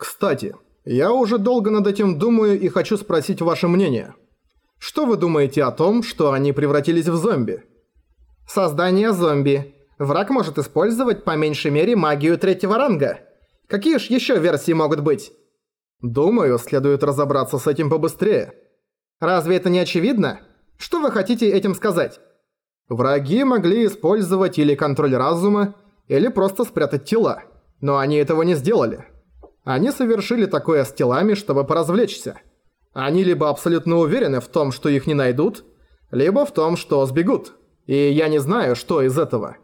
Кстати, я уже долго над этим думаю и хочу спросить ваше мнение. Что вы думаете о том, что они превратились в зомби? Создание зомби. Враг может использовать по меньшей мере магию третьего ранга. Какие ж еще версии могут быть? Думаю, следует разобраться с этим побыстрее. Разве это не очевидно? Что вы хотите этим сказать? Враги могли использовать или контроль разума, или просто спрятать тела. Но они этого не сделали. Они совершили такое с телами, чтобы поразвлечься. Они либо абсолютно уверены в том, что их не найдут, либо в том, что сбегут. И я не знаю, что из этого.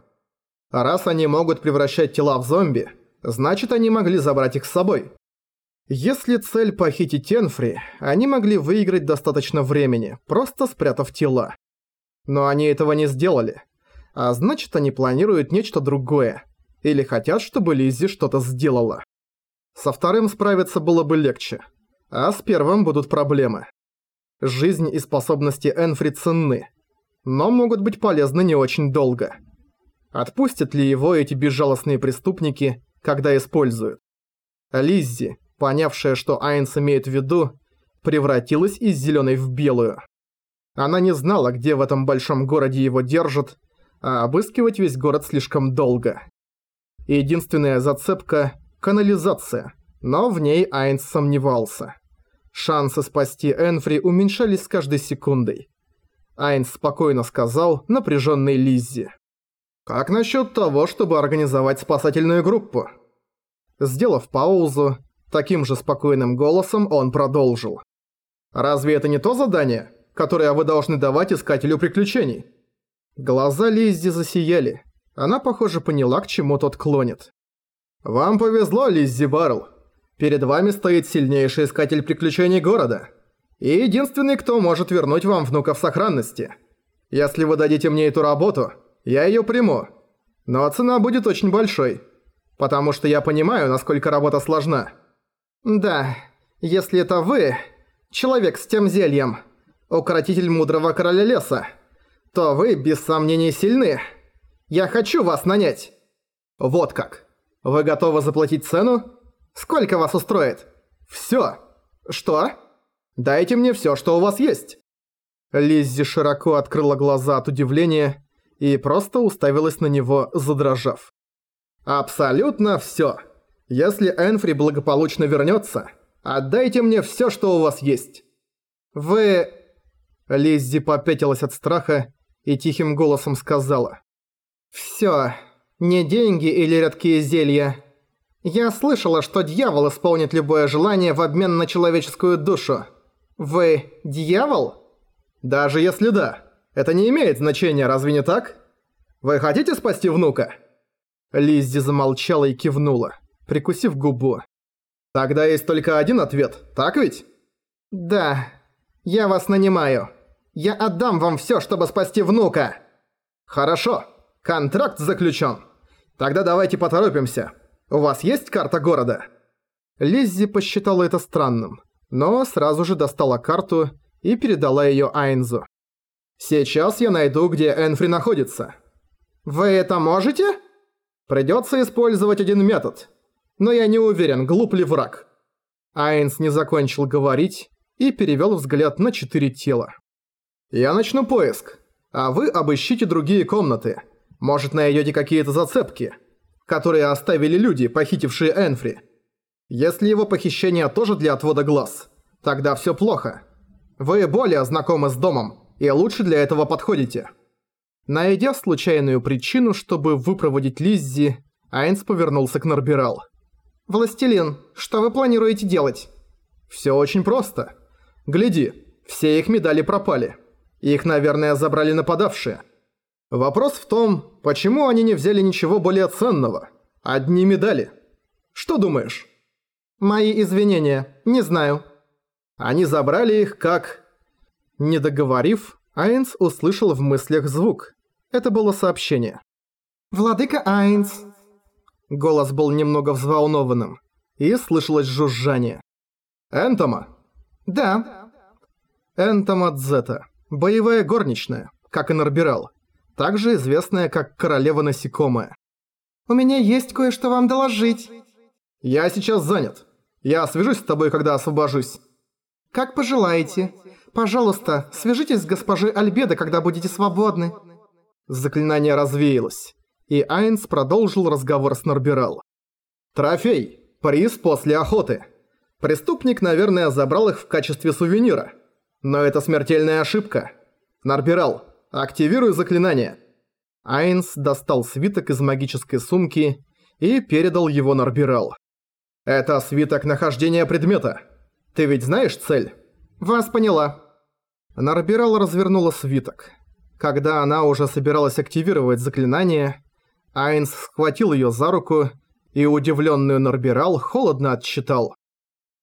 раз они могут превращать тела в зомби, значит они могли забрать их с собой. Если цель похитить Энфри, они могли выиграть достаточно времени, просто спрятав тела. Но они этого не сделали. А значит они планируют нечто другое. Или хотят, чтобы Лиззи что-то сделала. Со вторым справиться было бы легче. А с первым будут проблемы. Жизнь и способности Энфри ценны. Но могут быть полезны не очень долго. Отпустят ли его эти безжалостные преступники, когда используют? Лиззи, понявшая, что Айнс имеет в виду, превратилась из зеленой в белую. Она не знала, где в этом большом городе его держат, а обыскивать весь город слишком долго. Единственная зацепка канализация, но в ней Айнс сомневался. Шансы спасти Энфри уменьшались с каждой секундой. Айнс спокойно сказал напряженной Лиззи. «Как насчет того, чтобы организовать спасательную группу?» Сделав паузу, таким же спокойным голосом он продолжил. «Разве это не то задание, которое вы должны давать искателю приключений?» Глаза Лиззи засияли. Она, похоже, поняла, к чему тот клонит. «Вам повезло, Лиззи Баррелл. Перед вами стоит сильнейший искатель приключений города. И единственный, кто может вернуть вам внука в сохранности. Если вы дадите мне эту работу, я её приму. Но цена будет очень большой. Потому что я понимаю, насколько работа сложна». «Да, если это вы, человек с тем зельем, укротитель мудрого короля леса, то вы, без сомнений, сильны. Я хочу вас нанять». «Вот как». Вы готовы заплатить цену? Сколько вас устроит? Всё. Что? Дайте мне всё, что у вас есть. Лиззи широко открыла глаза от удивления и просто уставилась на него, задрожав. Абсолютно всё. Если Энфри благополучно вернётся, отдайте мне всё, что у вас есть. Вы... Лиззи попятилась от страха и тихим голосом сказала. «Всё, не деньги или редкие зелья. Я слышала, что дьявол исполнит любое желание в обмен на человеческую душу. Вы дьявол? Даже если да. Это не имеет значения, разве не так? Вы хотите спасти внука? Лиззи замолчала и кивнула, прикусив губу. Тогда есть только один ответ, так ведь? Да. Я вас нанимаю. Я отдам вам всё, чтобы спасти внука. Хорошо. Контракт заключен. Тогда давайте поторопимся. У вас есть карта города?» Лиззи посчитала это странным, но сразу же достала карту и передала её Айнзу. «Сейчас я найду, где Энфри находится». «Вы это можете?» «Придётся использовать один метод. Но я не уверен, глуп ли враг». Айнс не закончил говорить и перевёл взгляд на четыре тела. «Я начну поиск, а вы обыщите другие комнаты. Может, найдете какие-то зацепки, которые оставили люди, похитившие Энфри. Если его похищение тоже для отвода глаз, тогда все плохо. Вы более знакомы с домом и лучше для этого подходите. Найдя случайную причину, чтобы выпроводить Лиззи, Айнс повернулся к Норбирал. «Властелин, что вы планируете делать?» «Всё очень просто. Гляди, все их медали пропали. Их, наверное, забрали нападавшие. Вопрос в том, почему они не взяли ничего более ценного. Одни медали. Что думаешь? Мои извинения, не знаю. Они забрали их как... Не договорив, Айнс услышал в мыслях звук. Это было сообщение. «Владыка Айнс». Голос был немного взволнованным, и слышалось жужжание. «Энтома?» «Да». Энтома Дзета. Боевая горничная, как и Норбирал также известная как Королева Насекомая. «У меня есть кое-что вам доложить». «Я сейчас занят. Я свяжусь с тобой, когда освобожусь». «Как пожелаете. Пожалуйста, свяжитесь с госпожой Альбедо, когда будете свободны». Заклинание развеялось, и Айнс продолжил разговор с Норбирал. «Трофей. Приз после охоты. Преступник, наверное, забрал их в качестве сувенира. Но это смертельная ошибка. Норбирал, активируй заклинание». Айнс достал свиток из магической сумки и передал его Норбирал. «Это свиток нахождения предмета. Ты ведь знаешь цель?» «Вас поняла». Нарбирал развернула свиток. Когда она уже собиралась активировать заклинание, Айнс схватил её за руку и удивлённую Нарбирал холодно отчитал.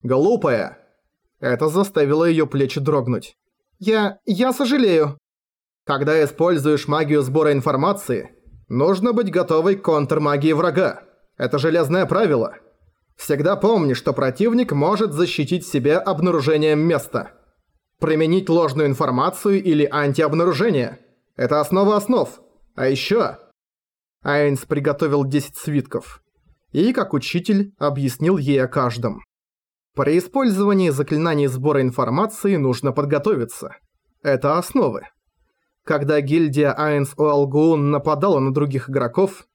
«Глупая!» Это заставило её плечи дрогнуть. «Я... я сожалею». Когда используешь магию сбора информации, нужно быть готовой к контрмагии врага. Это железное правило. Всегда помни, что противник может защитить себя обнаружением места. Применить ложную информацию или антиобнаружение – это основа основ. А ещё... Айнс приготовил 10 свитков. И, как учитель, объяснил ей о каждом. При использовании заклинаний сбора информации нужно подготовиться. Это основы. Когда гильдия Айнс Уалгуун нападала на других игроков,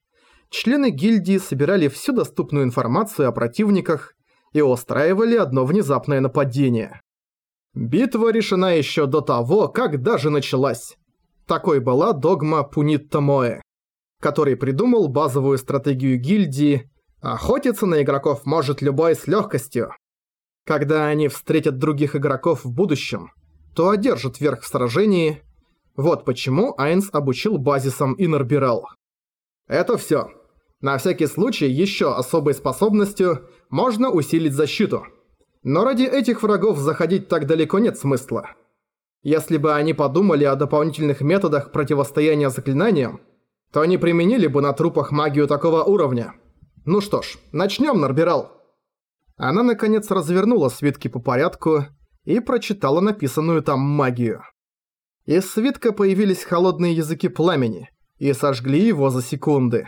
члены гильдии собирали всю доступную информацию о противниках и устраивали одно внезапное нападение. Битва решена еще до того, как даже началась. Такой была догма Пунитта Моэ, который придумал базовую стратегию гильдии «Охотиться на игроков может любой с легкостью». Когда они встретят других игроков в будущем, то одержат верх в сражении. Вот почему Айнс обучил базисам и Норбирал. Это все. На всякий случай еще особой способностью можно усилить защиту. Но ради этих врагов заходить так далеко нет смысла. Если бы они подумали о дополнительных методах противостояния заклинаниям, то они применили бы на трупах магию такого уровня. Ну что ж, начнем, Норбирал. Она наконец развернула свитки по порядку и прочитала написанную там магию. Из свитка появились холодные языки пламени и сожгли его за секунды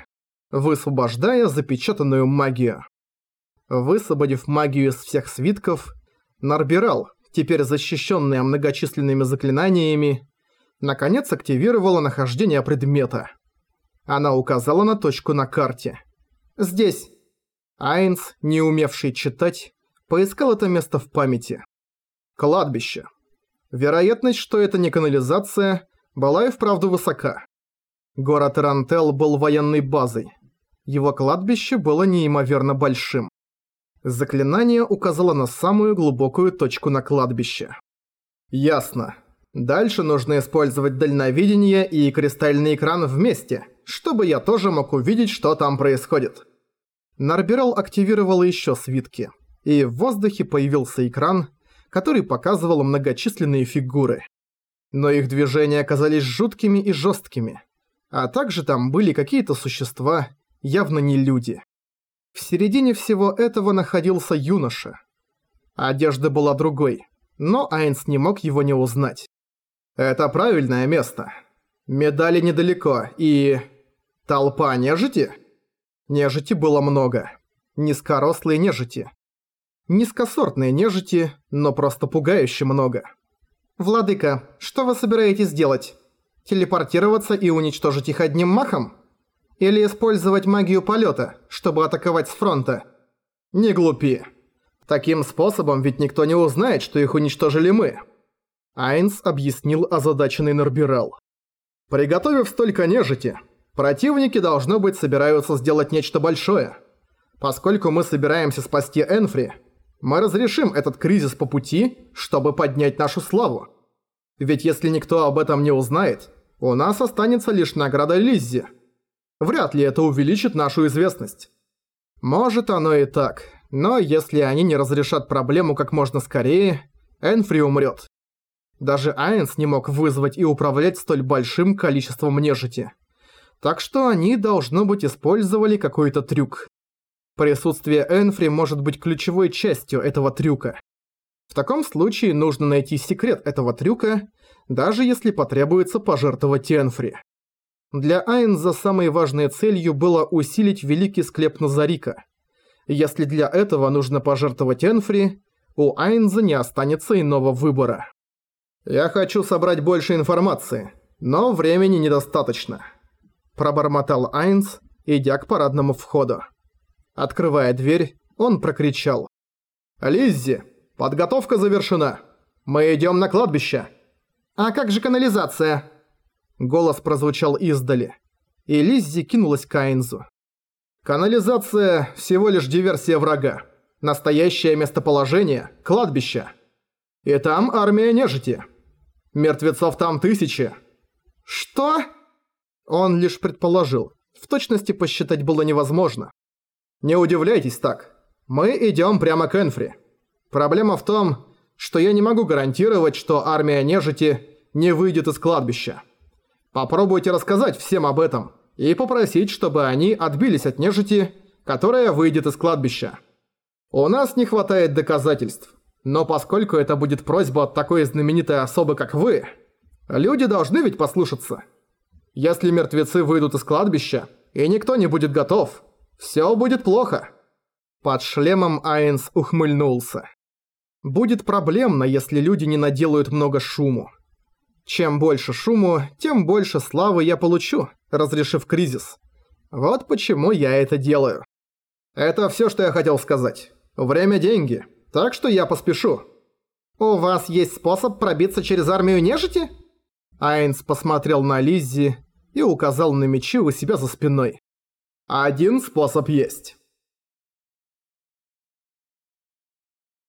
высвобождая запечатанную магию. Высвободив магию из всех свитков, Нарбирал, теперь защищенная многочисленными заклинаниями, наконец активировала нахождение предмета. Она указала на точку на карте. «Здесь». Айнс, не умевший читать, поискал это место в памяти. Кладбище. Вероятность, что это не канализация, была и вправду высока. Город Рантел был военной базой. Его кладбище было неимоверно большим. Заклинание указало на самую глубокую точку на кладбище. Ясно. Дальше нужно использовать дальновидение и кристальный экран вместе, чтобы я тоже мог увидеть, что там происходит. Нарбирал активировал еще свитки, и в воздухе появился экран, который показывал многочисленные фигуры. Но их движения оказались жуткими и жесткими, а также там были какие-то существа, явно не люди. В середине всего этого находился юноша. Одежда была другой, но Айнс не мог его не узнать. Это правильное место. Медали недалеко и... Толпа нежити? Нежити было много. Низкорослые нежити. Низкосортные нежити, но просто пугающе много. «Владыка, что вы собираетесь делать? Телепортироваться и уничтожить их одним махом?» Или использовать магию полета, чтобы атаковать с фронта? Не глупи. Таким способом ведь никто не узнает, что их уничтожили мы. Айнс объяснил озадаченный Норбирал. Приготовив столько нежити, противники, должно быть, собираются сделать нечто большое. Поскольку мы собираемся спасти Энфри, мы разрешим этот кризис по пути, чтобы поднять нашу славу. Ведь если никто об этом не узнает, у нас останется лишь награда Лиззи – Вряд ли это увеличит нашу известность. Может оно и так, но если они не разрешат проблему как можно скорее, Энфри умрет. Даже Айнс не мог вызвать и управлять столь большим количеством нежити. Так что они, должно быть, использовали какой-то трюк. Присутствие Энфри может быть ключевой частью этого трюка. В таком случае нужно найти секрет этого трюка, даже если потребуется пожертвовать Энфри. Для Айнза самой важной целью было усилить великий склеп Назарика. Если для этого нужно пожертвовать Энфри, у Айнза не останется иного выбора. «Я хочу собрать больше информации, но времени недостаточно», – пробормотал Айнз, идя к парадному входу. Открывая дверь, он прокричал. «Лиззи, подготовка завершена. Мы идем на кладбище». «А как же канализация?» Голос прозвучал издали, и Лиззи кинулась к Айнзу. «Канализация – всего лишь диверсия врага. Настоящее местоположение – кладбище. И там армия нежити. Мертвецов там тысячи». «Что?» Он лишь предположил. В точности посчитать было невозможно. «Не удивляйтесь так. Мы идем прямо к Энфри. Проблема в том, что я не могу гарантировать, что армия нежити не выйдет из кладбища. Попробуйте рассказать всем об этом и попросить, чтобы они отбились от нежити, которая выйдет из кладбища. У нас не хватает доказательств, но поскольку это будет просьба от такой знаменитой особы, как вы, люди должны ведь послушаться. Если мертвецы выйдут из кладбища, и никто не будет готов, все будет плохо». Под шлемом Айнс ухмыльнулся. «Будет проблемно, если люди не наделают много шуму. Чем больше шуму, тем больше славы я получу, разрешив кризис. Вот почему я это делаю. Это все, что я хотел сказать. Время – деньги, так что я поспешу. У вас есть способ пробиться через армию нежити? Айнс посмотрел на Лиззи и указал на мечи у себя за спиной. Один способ есть.